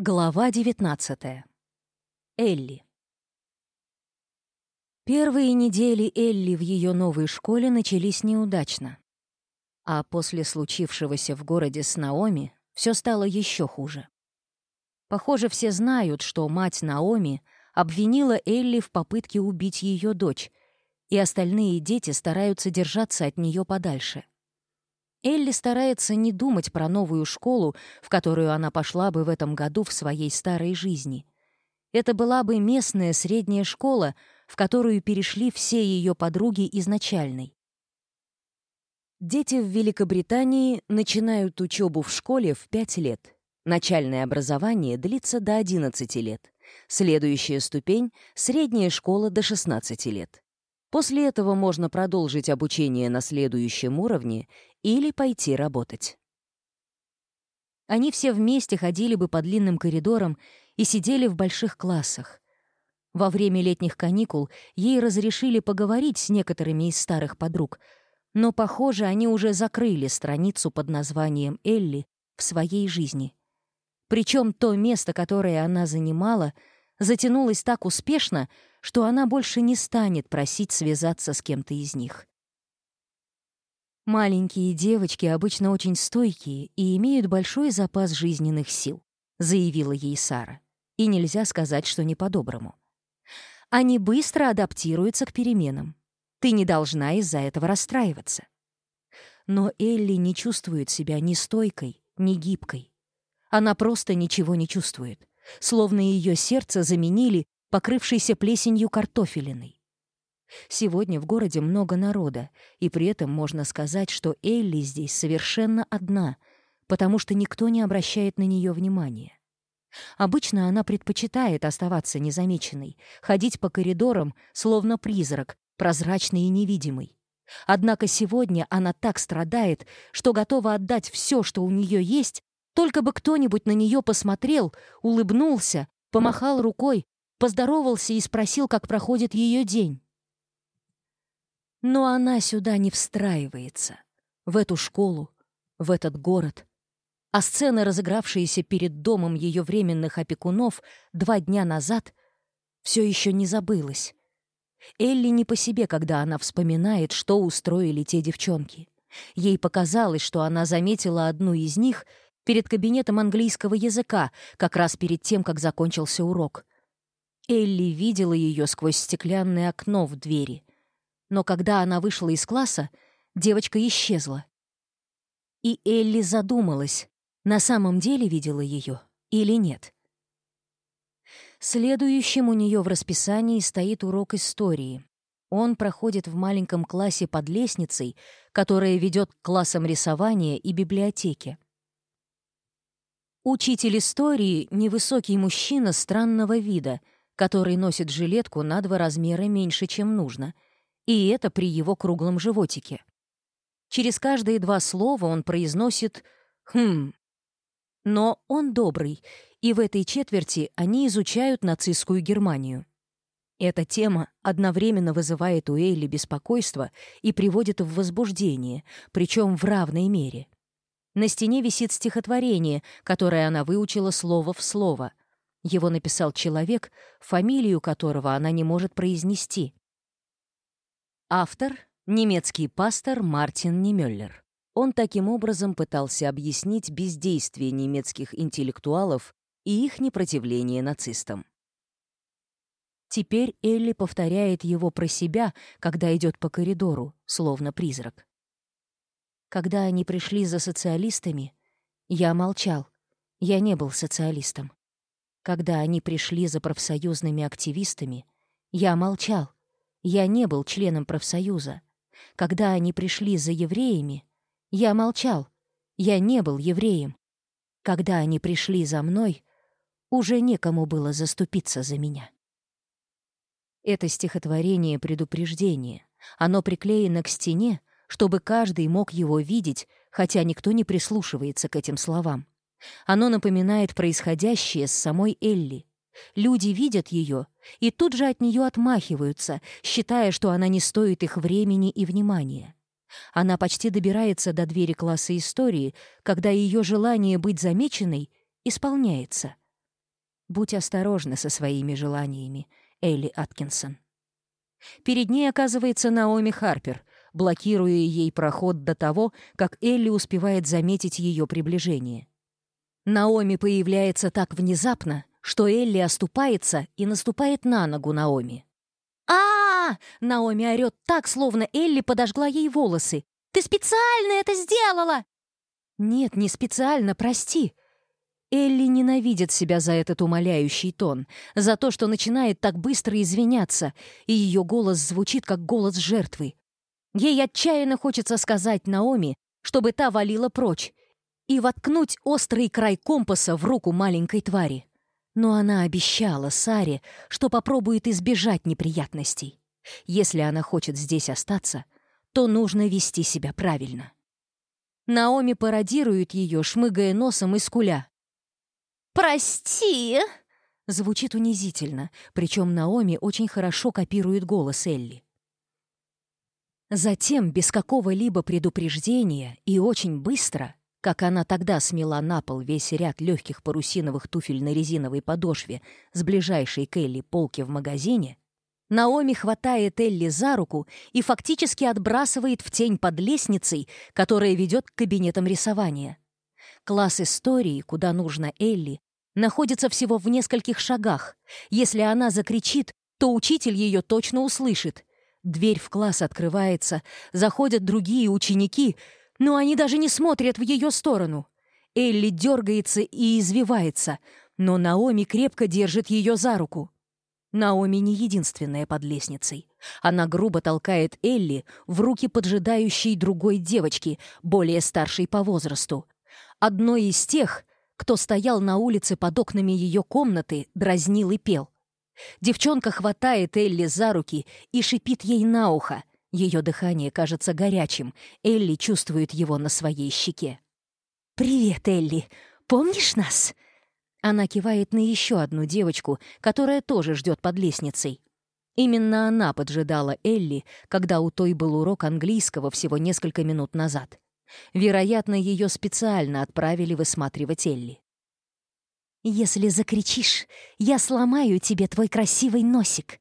Глава 19. Элли. Первые недели Элли в ее новой школе начались неудачно. А после случившегося в городе с Наоми все стало еще хуже. Похоже, все знают, что мать Наоми обвинила Элли в попытке убить ее дочь, и остальные дети стараются держаться от нее подальше — Элли старается не думать про новую школу, в которую она пошла бы в этом году в своей старой жизни. Это была бы местная средняя школа, в которую перешли все ее подруги изначальной. Дети в Великобритании начинают учебу в школе в 5 лет. Начальное образование длится до 11 лет. Следующая ступень — средняя школа до 16 лет. После этого можно продолжить обучение на следующем уровне или пойти работать. Они все вместе ходили бы по длинным коридорам и сидели в больших классах. Во время летних каникул ей разрешили поговорить с некоторыми из старых подруг, но, похоже, они уже закрыли страницу под названием «Элли» в своей жизни. Причем то место, которое она занимала, затянулось так успешно, что она больше не станет просить связаться с кем-то из них. Маленькие девочки обычно очень стойкие и имеют большой запас жизненных сил, заявила ей Сара. И нельзя сказать, что не по-доброму. Они быстро адаптируются к переменам. Ты не должна из-за этого расстраиваться. Но Элли не чувствует себя ни стойкой, ни гибкой. Она просто ничего не чувствует, словно ее сердце заменили покрывшейся плесенью картофелиной. Сегодня в городе много народа, и при этом можно сказать, что Элли здесь совершенно одна, потому что никто не обращает на нее внимания. Обычно она предпочитает оставаться незамеченной, ходить по коридорам, словно призрак, прозрачный и невидимый. Однако сегодня она так страдает, что готова отдать все, что у нее есть, только бы кто-нибудь на нее посмотрел, улыбнулся, помахал рукой поздоровался и спросил, как проходит ее день. Но она сюда не встраивается, в эту школу, в этот город. А сцены, разыгравшиеся перед домом ее временных опекунов два дня назад, все еще не забылось. Элли не по себе, когда она вспоминает, что устроили те девчонки. Ей показалось, что она заметила одну из них перед кабинетом английского языка, как раз перед тем, как закончился урок — Элли видела ее сквозь стеклянное окно в двери. Но когда она вышла из класса, девочка исчезла. И Элли задумалась, на самом деле видела ее или нет. Следующим у нее в расписании стоит урок истории. Он проходит в маленьком классе под лестницей, которая ведет к классам рисования и библиотеке. Учитель истории — невысокий мужчина странного вида — который носит жилетку на два размера меньше, чем нужно, и это при его круглом животике. Через каждые два слова он произносит «хм». Но он добрый, и в этой четверти они изучают нацистскую Германию. Эта тема одновременно вызывает у Эйли беспокойство и приводит в возбуждение, причем в равной мере. На стене висит стихотворение, которое она выучила слово в слово — его написал человек, фамилию которого она не может произнести. Автор — немецкий пастор Мартин Немеллер. Он таким образом пытался объяснить бездействие немецких интеллектуалов и их непротивление нацистам. Теперь Элли повторяет его про себя, когда идет по коридору, словно призрак. Когда они пришли за социалистами, я молчал. Я не был социалистом. Когда они пришли за профсоюзными активистами, я молчал. Я не был членом профсоюза. Когда они пришли за евреями, я молчал. Я не был евреем. Когда они пришли за мной, уже некому было заступиться за меня. Это стихотворение предупреждение. Оно приклеено к стене, чтобы каждый мог его видеть, хотя никто не прислушивается к этим словам. Оно напоминает происходящее с самой Элли. Люди видят ее и тут же от нее отмахиваются, считая, что она не стоит их времени и внимания. Она почти добирается до двери класса истории, когда ее желание быть замеченной исполняется. Будь осторожна со своими желаниями, Элли Аткинсон. Перед ней оказывается Наоми Харпер, блокируя ей проход до того, как Элли успевает заметить ее приближение. Наоми появляется так внезапно, что Элли оступается и наступает на ногу Наоми. а, -а, -а Наоми орёт так, словно Элли подожгла ей волосы. «Ты специально это сделала!» «Нет, не специально, прости!» Элли ненавидит себя за этот умоляющий тон, за то, что начинает так быстро извиняться, и ее голос звучит, как голос жертвы. Ей отчаянно хочется сказать Наоми, чтобы та валила прочь, и воткнуть острый край компаса в руку маленькой твари. Но она обещала Саре, что попробует избежать неприятностей. Если она хочет здесь остаться, то нужно вести себя правильно. Наоми пародирует ее, шмыгая носом и скуля. «Прости!» Звучит унизительно, причем Наоми очень хорошо копирует голос Элли. Затем, без какого-либо предупреждения и очень быстро, как она тогда смела на пол весь ряд легких парусиновых туфель на резиновой подошве с ближайшей к Элли полки в магазине, Наоми хватает Элли за руку и фактически отбрасывает в тень под лестницей, которая ведет к кабинетам рисования. Класс истории, куда нужно Элли, находится всего в нескольких шагах. Если она закричит, то учитель ее точно услышит. Дверь в класс открывается, заходят другие ученики, но они даже не смотрят в ее сторону. Элли дергается и извивается, но Наоми крепко держит ее за руку. Наоми не единственная под лестницей. Она грубо толкает Элли в руки поджидающей другой девочки, более старшей по возрасту. Одной из тех, кто стоял на улице под окнами ее комнаты, дразнил и пел. Девчонка хватает Элли за руки и шипит ей на ухо — ее дыхание кажется горячим. Элли чувствует его на своей щеке. «Привет, Элли! Помнишь нас?» Она кивает на еще одну девочку, которая тоже ждет под лестницей. Именно она поджидала Элли, когда у той был урок английского всего несколько минут назад. Вероятно, ее специально отправили высматривать Элли. «Если закричишь, я сломаю тебе твой красивый носик!»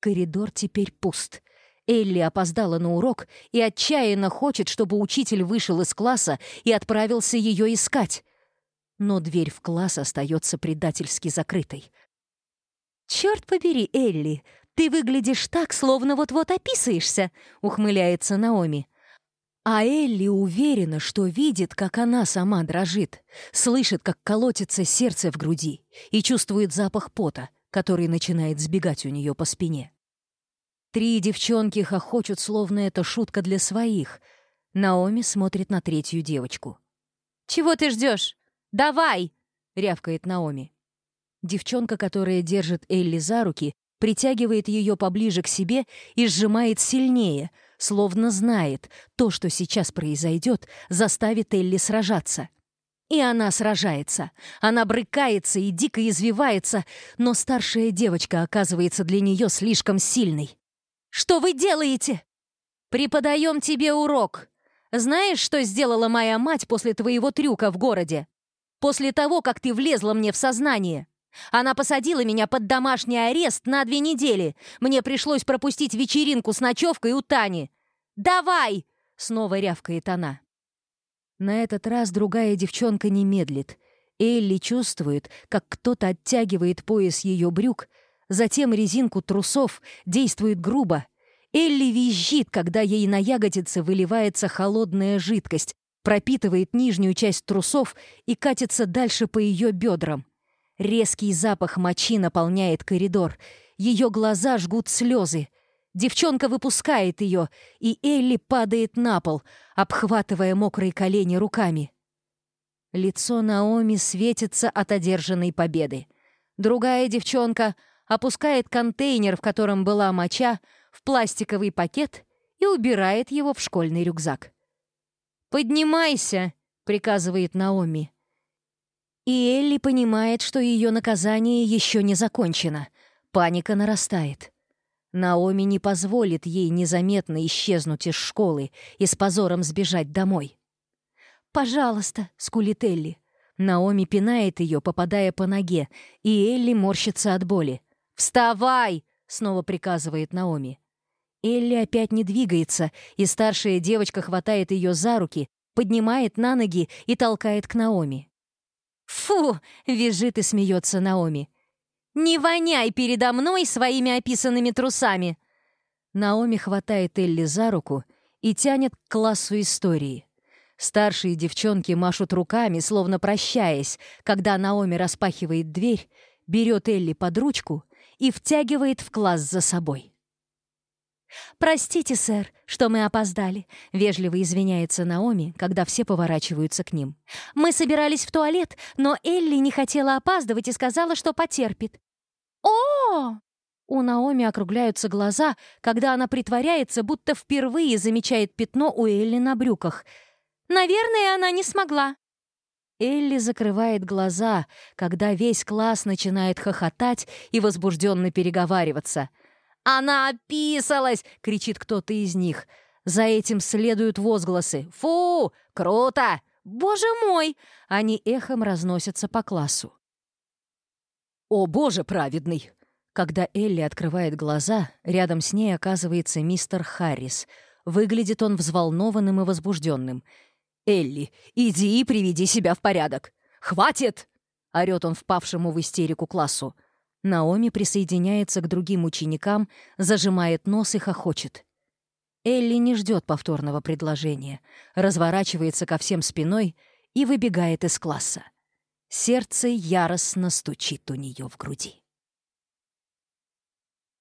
Коридор теперь пуст. Элли опоздала на урок и отчаянно хочет, чтобы учитель вышел из класса и отправился ее искать. Но дверь в класс остается предательски закрытой. «Черт побери, Элли, ты выглядишь так, словно вот-вот описаешься», — ухмыляется Наоми. А Элли уверена, что видит, как она сама дрожит, слышит, как колотится сердце в груди и чувствует запах пота, который начинает сбегать у нее по спине. Три девчонки хохочут, словно это шутка для своих. Наоми смотрит на третью девочку. «Чего ты ждешь? Давай!» — рявкает Наоми. Девчонка, которая держит Элли за руки, притягивает ее поближе к себе и сжимает сильнее, словно знает, то, что сейчас произойдет, заставит Элли сражаться. И она сражается. Она брыкается и дико извивается, но старшая девочка оказывается для нее слишком сильной. Что вы делаете?» «Преподаем тебе урок. Знаешь, что сделала моя мать после твоего трюка в городе? После того, как ты влезла мне в сознание. Она посадила меня под домашний арест на две недели. Мне пришлось пропустить вечеринку с ночевкой у Тани. «Давай!» — снова рявкает она. На этот раз другая девчонка не медлит. Элли чувствует, как кто-то оттягивает пояс ее брюк, затем резинку трусов, действует грубо. Элли визжит, когда ей на ягодице выливается холодная жидкость, пропитывает нижнюю часть трусов и катится дальше по ее бедрам. Резкий запах мочи наполняет коридор. Ее глаза жгут слезы. Девчонка выпускает ее, и Элли падает на пол, обхватывая мокрые колени руками. Лицо Наоми светится от одержанной победы. Другая девчонка — опускает контейнер, в котором была моча, в пластиковый пакет и убирает его в школьный рюкзак. «Поднимайся!» — приказывает Наоми. И Элли понимает, что ее наказание еще не закончено. Паника нарастает. Наоми не позволит ей незаметно исчезнуть из школы и с позором сбежать домой. «Пожалуйста», — скулит Элли. Наоми пинает ее, попадая по ноге, и Элли морщится от боли. «Вставай!» — снова приказывает Наоми. Элли опять не двигается, и старшая девочка хватает ее за руки, поднимает на ноги и толкает к Наоми. «Фу!» — визжит и смеется Наоми. «Не воняй передо мной своими описанными трусами!» Наоми хватает Элли за руку и тянет к классу истории. Старшие девчонки машут руками, словно прощаясь, когда Наоми распахивает дверь, берет Элли под ручку — и втягивает в класс за собой. «Простите, сэр, что мы опоздали», — вежливо извиняется Наоми, когда все поворачиваются к ним. «Мы собирались в туалет, но Элли не хотела опаздывать и сказала, что потерпит». «О!» У Наоми округляются глаза, когда она притворяется, будто впервые замечает пятно у Элли на брюках. «Наверное, она не смогла». Элли закрывает глаза, когда весь класс начинает хохотать и возбужденно переговариваться. «Она описалась!» — кричит кто-то из них. За этим следуют возгласы. «Фу! Круто! Боже мой!» Они эхом разносятся по классу. «О, боже праведный!» Когда Элли открывает глаза, рядом с ней оказывается мистер Харрис. Выглядит он взволнованным и возбужденным. Элли, иди и приведи себя в порядок. Хватит!» — орёт он впавшему в истерику классу. Наоми присоединяется к другим ученикам, зажимает нос и хохочет. Элли не ждет повторного предложения, разворачивается ко всем спиной и выбегает из класса. Сердце яростно стучит у нее в груди.